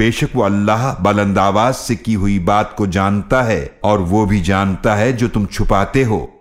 बेशक वो अल्लाह बुलंदावाज से की हुई बात को जानता है और वो भी जानता है जो तुम छुपाते हो।